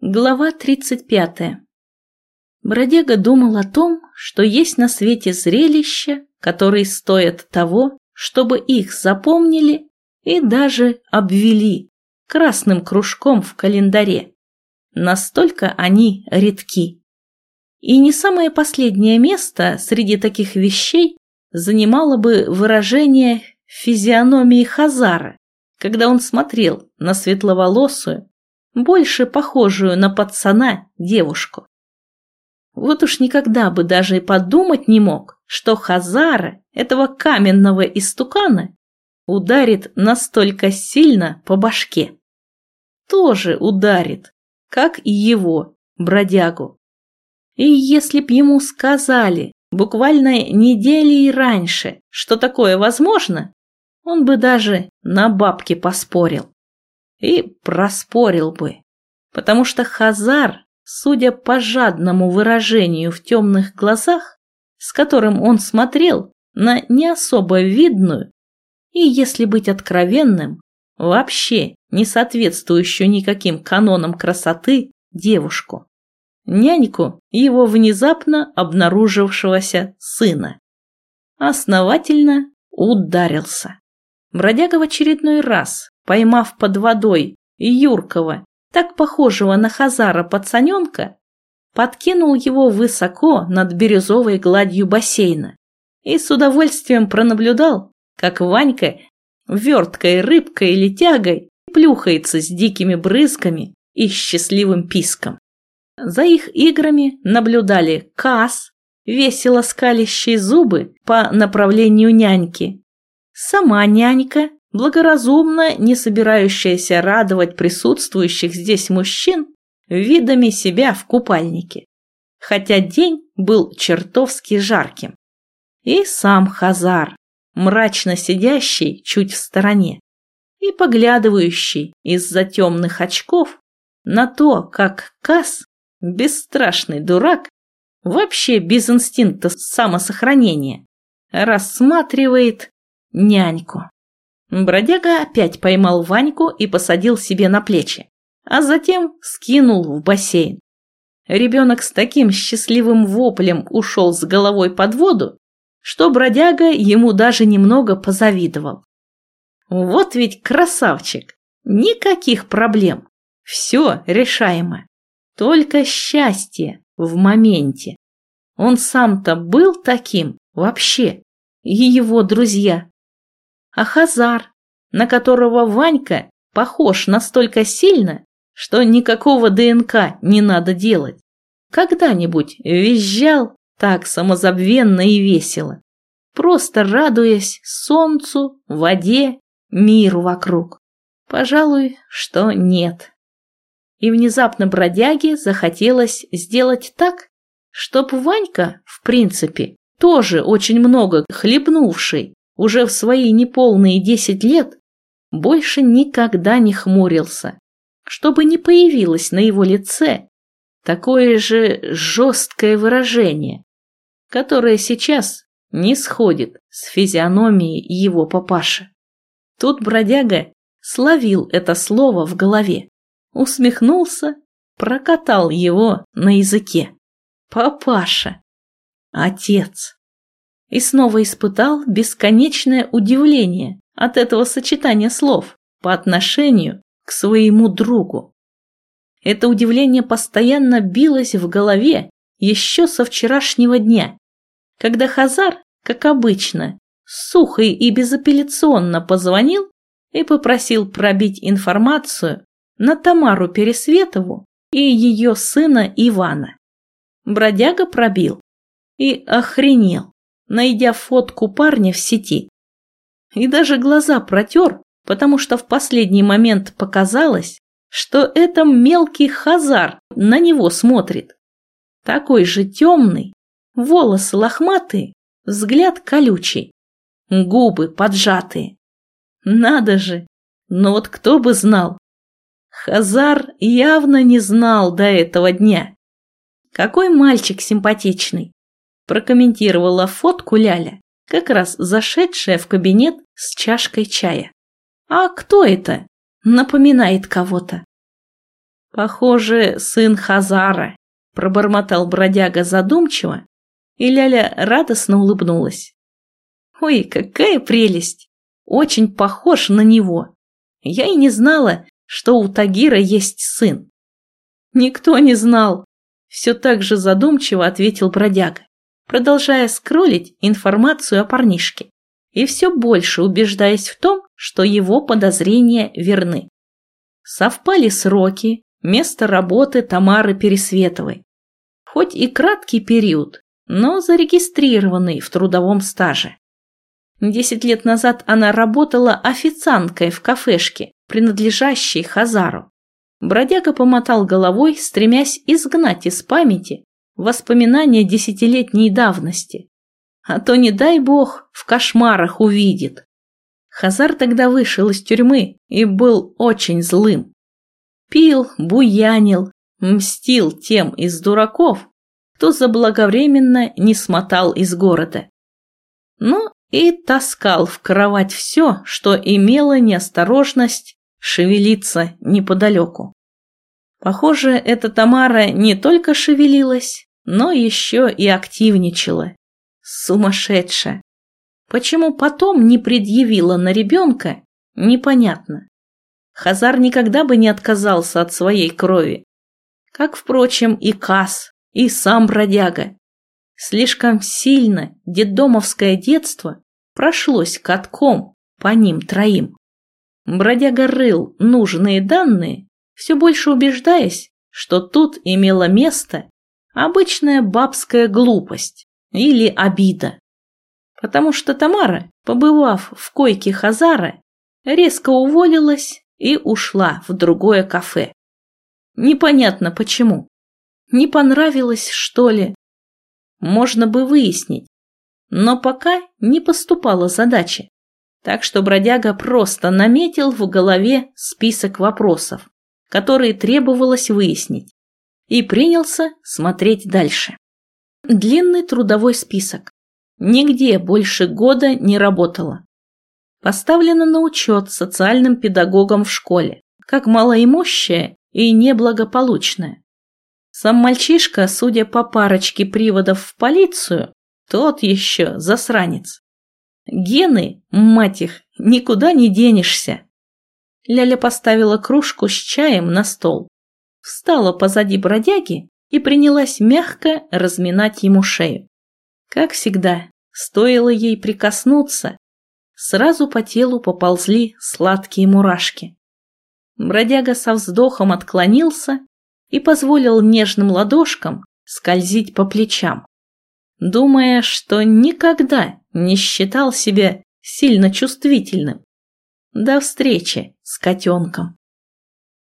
Глава 35. Бродяга думал о том, что есть на свете зрелища, которые стоят того, чтобы их запомнили и даже обвели красным кружком в календаре. Настолько они редки. И не самое последнее место среди таких вещей занимало бы выражение физиономии Хазара, когда он смотрел на светловолосую, больше похожую на пацана девушку. Вот уж никогда бы даже и подумать не мог, что Хазара, этого каменного истукана, ударит настолько сильно по башке. Тоже ударит, как и его, бродягу. И если б ему сказали, буквально недели раньше, что такое возможно, он бы даже на бабки поспорил. И проспорил бы. Потому что Хазар, судя по жадному выражению в темных глазах, с которым он смотрел на не особо видную и, если быть откровенным, вообще не соответствующую никаким канонам красоты девушку, няньку его внезапно обнаружившегося сына. Основательно ударился. Бродяга в очередной раз поймав под водой Юркова, так похожего на Хазара пацаненка, подкинул его высоко над бирюзовой гладью бассейна и с удовольствием пронаблюдал, как Ванька верткой рыбкой или тягой плюхается с дикими брызгами и счастливым писком. За их играми наблюдали Кас, весело скалящий зубы по направлению няньки, сама нянька благоразумно не собирающаяся радовать присутствующих здесь мужчин видами себя в купальнике, хотя день был чертовски жарким. И сам Хазар, мрачно сидящий чуть в стороне и поглядывающий из-за темных очков на то, как Кас, бесстрашный дурак, вообще без инстинкта самосохранения, рассматривает няньку. Бродяга опять поймал Ваньку и посадил себе на плечи, а затем скинул в бассейн. Ребенок с таким счастливым воплем ушел с головой под воду, что бродяга ему даже немного позавидовал. Вот ведь красавчик! Никаких проблем! Все решаемо. Только счастье в моменте. Он сам-то был таким вообще, и его друзья а Хазар, на которого Ванька похож настолько сильно, что никакого ДНК не надо делать. Когда-нибудь визжал так самозабвенно и весело, просто радуясь солнцу, воде, миру вокруг. Пожалуй, что нет. И внезапно бродяге захотелось сделать так, чтоб Ванька, в принципе, тоже очень много хлебнувший, уже в свои неполные десять лет больше никогда не хмурился, чтобы не появилось на его лице такое же жесткое выражение, которое сейчас не сходит с физиономией его папаши. Тут бродяга словил это слово в голове, усмехнулся, прокатал его на языке. Папаша. Отец и снова испытал бесконечное удивление от этого сочетания слов по отношению к своему другу. Это удивление постоянно билось в голове еще со вчерашнего дня, когда Хазар, как обычно, сухо и безапелляционно позвонил и попросил пробить информацию на Тамару Пересветову и ее сына Ивана. Бродяга пробил и охренел найдя фотку парня в сети. И даже глаза протер, потому что в последний момент показалось, что это мелкий хазар на него смотрит. Такой же темный, волосы лохматые, взгляд колючий, губы поджатые. Надо же, но вот кто бы знал. Хазар явно не знал до этого дня. Какой мальчик симпатичный прокомментировала фотку Ляля, как раз зашедшая в кабинет с чашкой чая. «А кто это?» Напоминает кого-то. Похоже, сын Хазара, пробормотал бродяга задумчиво, и Ляля радостно улыбнулась. Ой, какая прелесть! Очень похож на него. Я и не знала, что у Тагира есть сын. Никто не знал, все так же задумчиво ответил бродяга, продолжая скроллить информацию о парнишке и все больше убеждаясь в том, что его подозрения верны. Совпали сроки, место работы Тамары Пересветовой. Хоть и краткий период, но зарегистрированный в трудовом стаже. Десять лет назад она работала официанткой в кафешке, принадлежащей Хазару. Бродяга помотал головой, стремясь изгнать из памяти воспоминания десятилетней давности. А то, не дай бог, в кошмарах увидит. Хазар тогда вышел из тюрьмы и был очень злым. Пил, буянил, мстил тем из дураков, кто заблаговременно не смотал из города. Ну и таскал в кровать все, что имело неосторожность шевелиться неподалеку. Похоже, эта Тамара не только шевелилась, но еще и активничала. Сумасшедшая. Почему потом не предъявила на ребенка, непонятно. Хазар никогда бы не отказался от своей крови. Как, впрочем, и Кас, и сам бродяга. Слишком сильно детдомовское детство прошлось катком по ним троим. Бродяга рыл нужные данные, все больше убеждаясь, что тут имела место обычная бабская глупость или обида. Потому что Тамара, побывав в койке Хазара, резко уволилась и ушла в другое кафе. Непонятно почему. Не понравилось, что ли, можно бы выяснить. Но пока не поступала задача. Так что бродяга просто наметил в голове список вопросов, которые требовалось выяснить, и принялся смотреть дальше. Длинный трудовой список. Нигде больше года не работала. Поставлена на учет социальным педагогам в школе, как малоимущая и неблагополучная. Сам мальчишка, судя по парочке приводов в полицию, тот еще засранец. Гены, мать их, никуда не денешься. Ляля поставила кружку с чаем на стол, встала позади бродяги и принялась мягко разминать ему шею. Как всегда, стоило ей прикоснуться, сразу по телу поползли сладкие мурашки. Бродяга со вздохом отклонился и позволил нежным ладошкам скользить по плечам, думая, что никогда не считал себя сильно чувствительным. До встречи с котенком.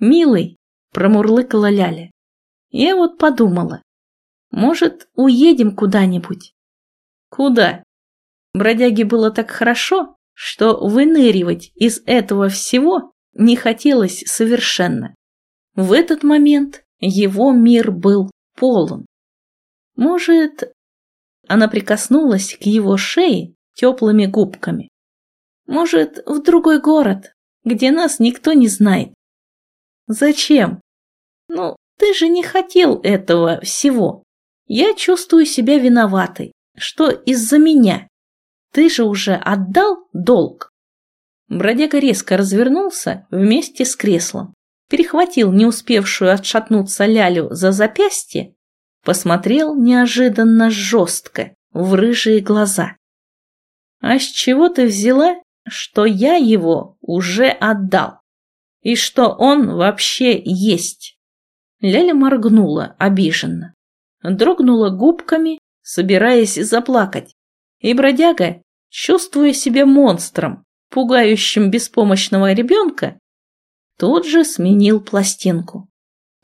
«Милый», — промурлыкала Ляля, — «я вот подумала, может, уедем куда-нибудь?» «Куда?» Бродяге было так хорошо, что выныривать из этого всего не хотелось совершенно. В этот момент его мир был полон. Может, она прикоснулась к его шее теплыми губками. Может, в другой город, где нас никто не знает. Зачем? Ну, ты же не хотел этого всего. Я чувствую себя виноватой, что из-за меня. Ты же уже отдал долг. Бродяга резко развернулся вместе с креслом перехватил не успевшую отшатнуться Лялю за запястье, посмотрел неожиданно жестко в рыжие глаза. «А с чего ты взяла, что я его уже отдал? И что он вообще есть?» Ляля моргнула обиженно, дрогнула губками, собираясь заплакать, и бродяга, чувствуя себя монстром, пугающим беспомощного ребенка, тут же сменил пластинку.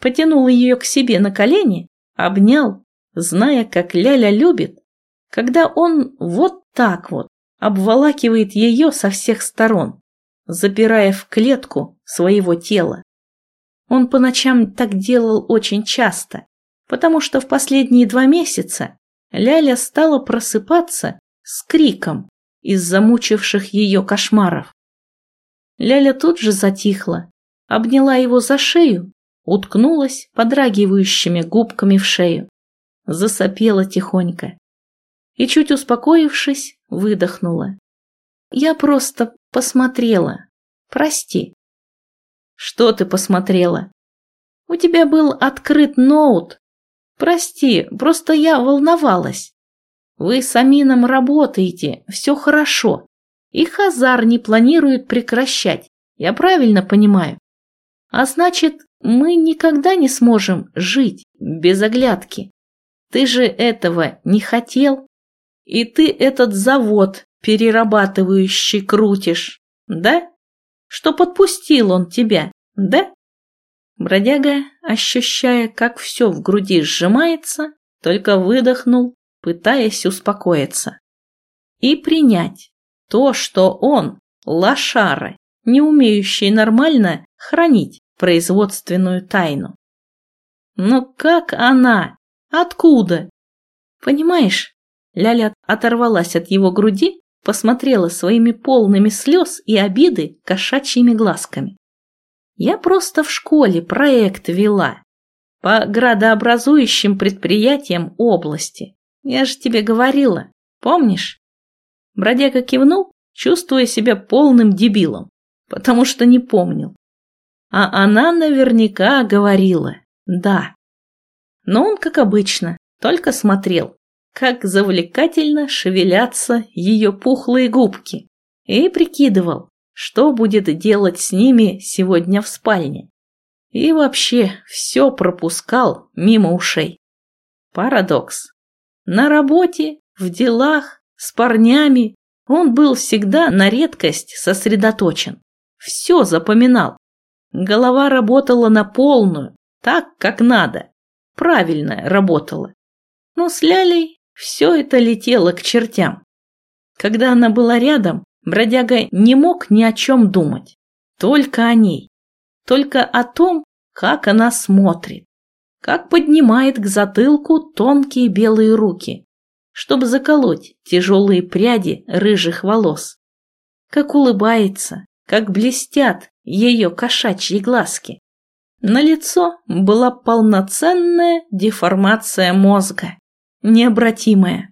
Потянул ее к себе на колени, обнял, зная, как Ляля любит, когда он вот так вот обволакивает ее со всех сторон, запирая в клетку своего тела. Он по ночам так делал очень часто, потому что в последние два месяца Ляля стала просыпаться с криком из замучивших ее кошмаров. Ляля тут же затихла, обняла его за шею уткнулась подрагивающими губками в шею, засопела тихонько и, чуть успокоившись, выдохнула. Я просто посмотрела. Прости. Что ты посмотрела? У тебя был открыт ноут. Прости, просто я волновалась. Вы с Амином работаете, все хорошо. И Хазар не планирует прекращать. Я правильно понимаю? А значит, мы никогда не сможем жить без оглядки. Ты же этого не хотел. И ты этот завод перерабатывающий крутишь, да? Что подпустил он тебя, да? Бродяга, ощущая, как все в груди сжимается, только выдохнул, пытаясь успокоиться. И принять то, что он, лошара, не умеющий нормально хранить производственную тайну. Но как она? Откуда? Понимаешь, Ляля оторвалась от его груди, посмотрела своими полными слез и обиды кошачьими глазками. Я просто в школе проект вела по градообразующим предприятиям области. Я же тебе говорила, помнишь? Бродяга кивнул, чувствуя себя полным дебилом, потому что не помнил. А она наверняка говорила «да». Но он, как обычно, только смотрел, как завлекательно шевелятся ее пухлые губки, и прикидывал, что будет делать с ними сегодня в спальне. И вообще все пропускал мимо ушей. Парадокс. На работе, в делах, с парнями он был всегда на редкость сосредоточен. Все запоминал. Голова работала на полную, так, как надо. Правильно работала. Но с Лялей все это летело к чертям. Когда она была рядом, бродяга не мог ни о чем думать. Только о ней. Только о том, как она смотрит. Как поднимает к затылку тонкие белые руки, чтобы заколоть тяжелые пряди рыжих волос. Как улыбается, как блестят ее кошачьи глазки. На лицо была полноценная деформация мозга необратимое.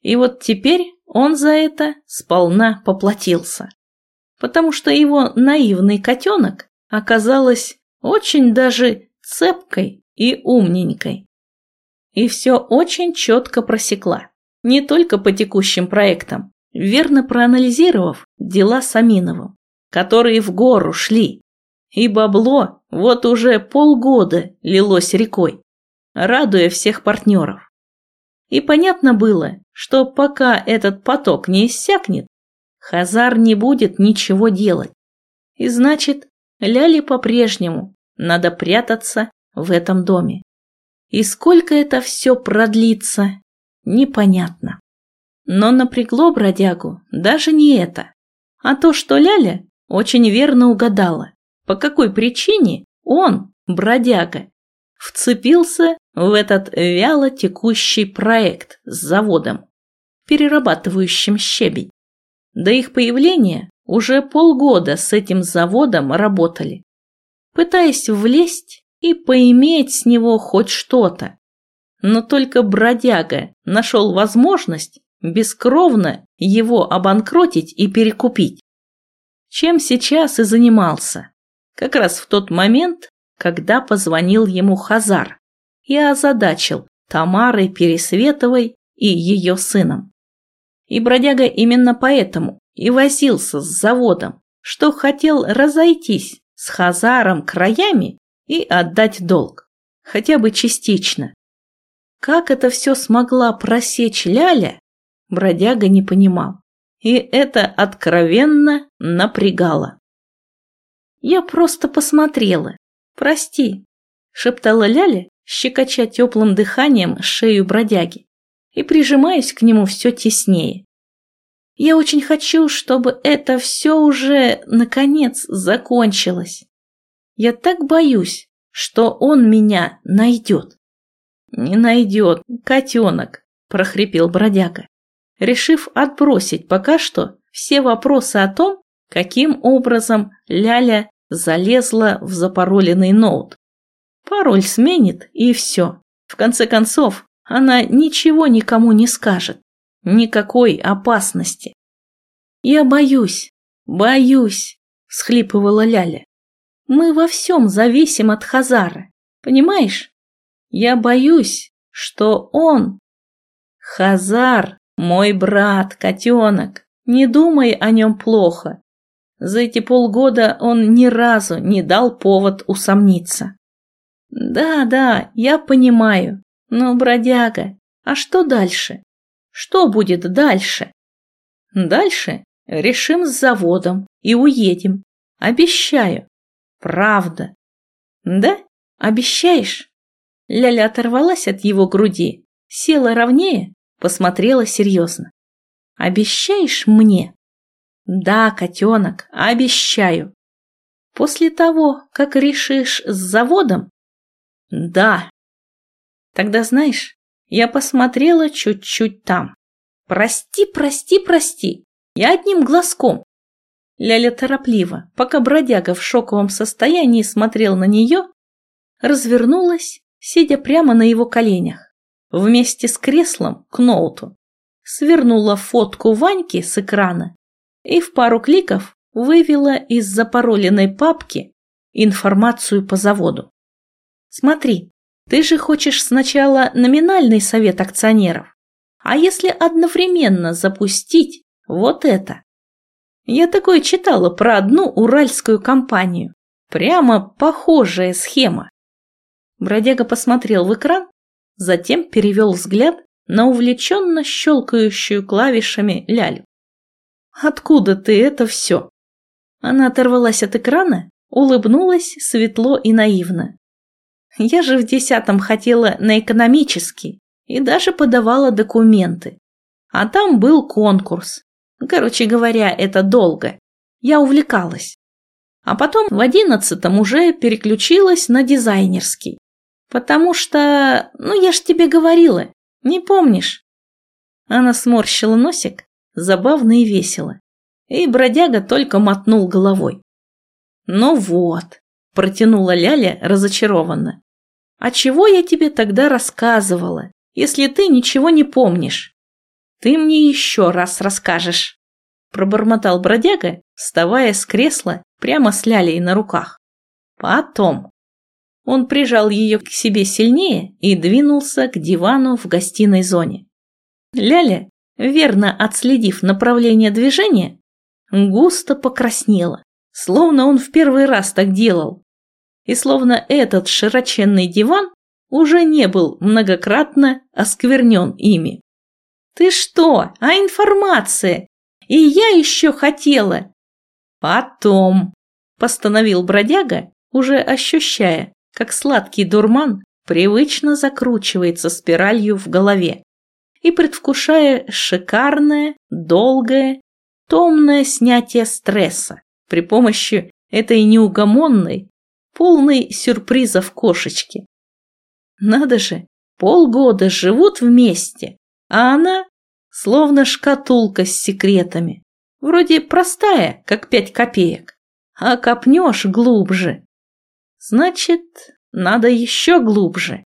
И вот теперь он за это сполна поплатился. Потому что его наивный котенок оказалась очень даже цепкой и умненькой. И все очень четко просекла. Не только по текущим проектам, верно проанализировав дела с Аминовым, которые в гору шли. И бабло вот уже полгода лилось рекой, радуя всех партнеров. И понятно было, что пока этот поток не иссякнет, Хазар не будет ничего делать. И значит, Ляли по-прежнему надо прятаться в этом доме. И сколько это все продлится, непонятно. Но напрягло бродягу даже не это, а то, что Ляля очень верно угадала, по какой причине он, бродяга, вцепился в этот вяло текущий проект с заводом, перерабатывающим щебень. До их появления уже полгода с этим заводом работали, пытаясь влезть и поиметь с него хоть что-то. Но только бродяга нашел возможность бескровно его обанкротить и перекупить. Чем сейчас и занимался. Как раз в тот момент, когда позвонил ему Хазар и озадачил Тамарой Пересветовой и ее сыном. И бродяга именно поэтому и возился с заводом, что хотел разойтись с Хазаром краями и отдать долг, хотя бы частично. Как это все смогла просечь Ляля, бродяга не понимал, и это откровенно напрягало. Я просто посмотрела, «Прости», — шептала Ляля, щекоча теплым дыханием шею бродяги и прижимаясь к нему все теснее. «Я очень хочу, чтобы это все уже, наконец, закончилось. Я так боюсь, что он меня найдет». «Не найдет, котенок», — прохрипел бродяга, решив отбросить пока что все вопросы о том, каким образом Ляля залезла в запароленный ноут. Пароль сменит и все. В конце концов, она ничего никому не скажет. Никакой опасности. Я боюсь, боюсь, всхлипывала Ляля. Мы во всем зависим от Хазара, понимаешь? Я боюсь, что он... Хазар, мой брат, котенок, не думай о нем плохо. За эти полгода он ни разу не дал повод усомниться. Да, да, я понимаю. Но, бродяга, а что дальше? Что будет дальше? Дальше решим с заводом и уедем. Обещаю. Правда. Да? Обещаешь? Ляля оторвалась от его груди, села ровнее, посмотрела серьезно. Обещаешь мне? Да, котенок, обещаю. После того, как решишь с заводом? Да. Тогда знаешь, я посмотрела чуть-чуть там. Прости, прости, прости. Я одним глазком. Ляля торопливо, пока бродяга в шоковом состоянии смотрел на нее, развернулась, сидя прямо на его коленях, вместе с креслом к ноуту, свернула фотку Ваньки с экрана и в пару кликов вывела из запароленной папки информацию по заводу. Смотри, ты же хочешь сначала номинальный совет акционеров, а если одновременно запустить вот это? Я такое читала про одну уральскую компанию. Прямо похожая схема. Бродяга посмотрел в экран, затем перевел взгляд на увлеченно щелкающую клавишами лялю. «Откуда ты это все?» Она оторвалась от экрана, улыбнулась светло и наивно. «Я же в десятом хотела на экономический и даже подавала документы. А там был конкурс. Короче говоря, это долго. Я увлекалась. А потом в одиннадцатом уже переключилась на дизайнерский. Потому что, ну я ж тебе говорила, не помнишь? Она сморщила носик, забавно и весело. И бродяга только мотнул головой. Ну вот, протянула Ляля разочарованно. А чего я тебе тогда рассказывала, если ты ничего не помнишь? Ты мне еще раз расскажешь. Пробормотал бродяга, вставая с кресла прямо с Лялей на руках. Потом. Он прижал ее к себе сильнее и двинулся к дивану в гостиной зоне. Ляля, верно отследив направление движения, густо покраснела, словно он в первый раз так делал. И словно этот широченный диван уже не был многократно осквернен ими. «Ты что? А информация? И я еще хотела!» «Потом», – постановил бродяга, уже ощущая, как сладкий дурман привычно закручивается спиралью в голове и предвкушая шикарное, долгое, томное снятие стресса при помощи этой неугомонной, полной сюрпризов кошечки. Надо же, полгода живут вместе, а она словно шкатулка с секретами. Вроде простая, как пять копеек, а копнешь глубже, Значит, надо еще глубже.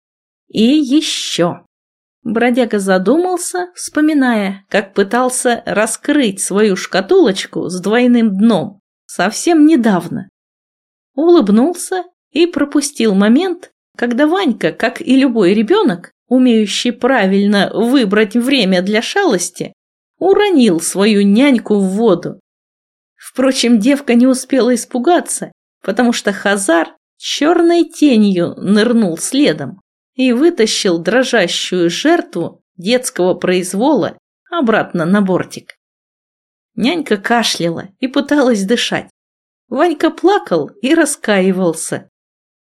И еще. Бродяга задумался, вспоминая, как пытался раскрыть свою шкатулочку с двойным дном совсем недавно. Улыбнулся и пропустил момент, когда Ванька, как и любой ребенок, умеющий правильно выбрать время для шалости, уронил свою няньку в воду. Впрочем, девка не успела испугаться, потому что Хазар черной тенью нырнул следом и вытащил дрожащую жертву детского произвола обратно на бортик. Нянька кашляла и пыталась дышать. Ванька плакал и раскаивался.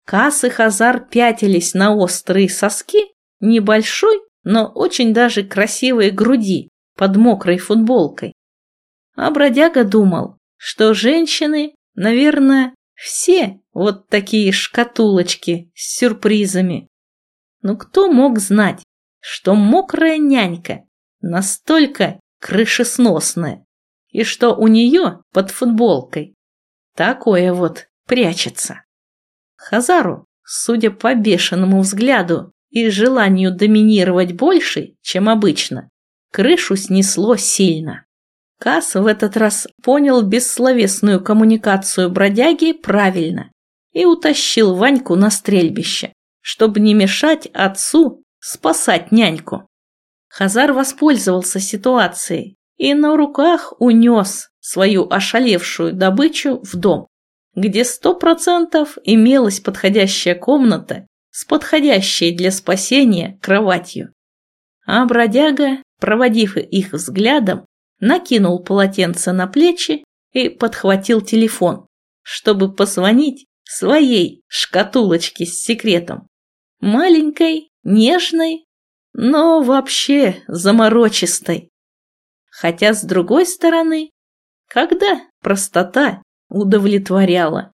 Кас и Хазар пятились на острые соски небольшой, но очень даже красивой груди под мокрой футболкой. А бродяга думал, что женщины, наверное, все вот такие шкатулочки с сюрпризами. Но кто мог знать, что мокрая нянька настолько крышесносная, и что у нее под футболкой такое вот прячется. Хазару судя по бешеному взгляду и желанию доминировать больше, чем обычно, крышу снесло сильно. Кас в этот раз понял бессловесную коммуникацию бродяги правильно и утащил Ваньку на стрельбище, чтобы не мешать отцу спасать няньку. Хазар воспользовался ситуацией и на руках унес свою ошалевшую добычу в дом, где сто процентов имелась подходящая комната с подходящей для спасения кроватью. А бродяга, проводив их взглядом, накинул полотенце на плечи и подхватил телефон, чтобы позвонить своей шкатулочке с секретом. Маленькой, нежной, но вообще заморочистой. Хотя, с другой стороны, когда простота удовлетворяла.